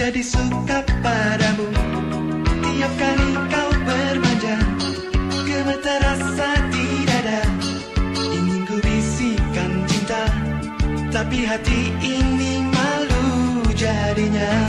jadi suka padamu. Tiap kali kau bermanja Gemetar rasa tidak ada Ingin ku bisikan cinta Tapi hati ini malu jadinya.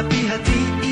sabihan di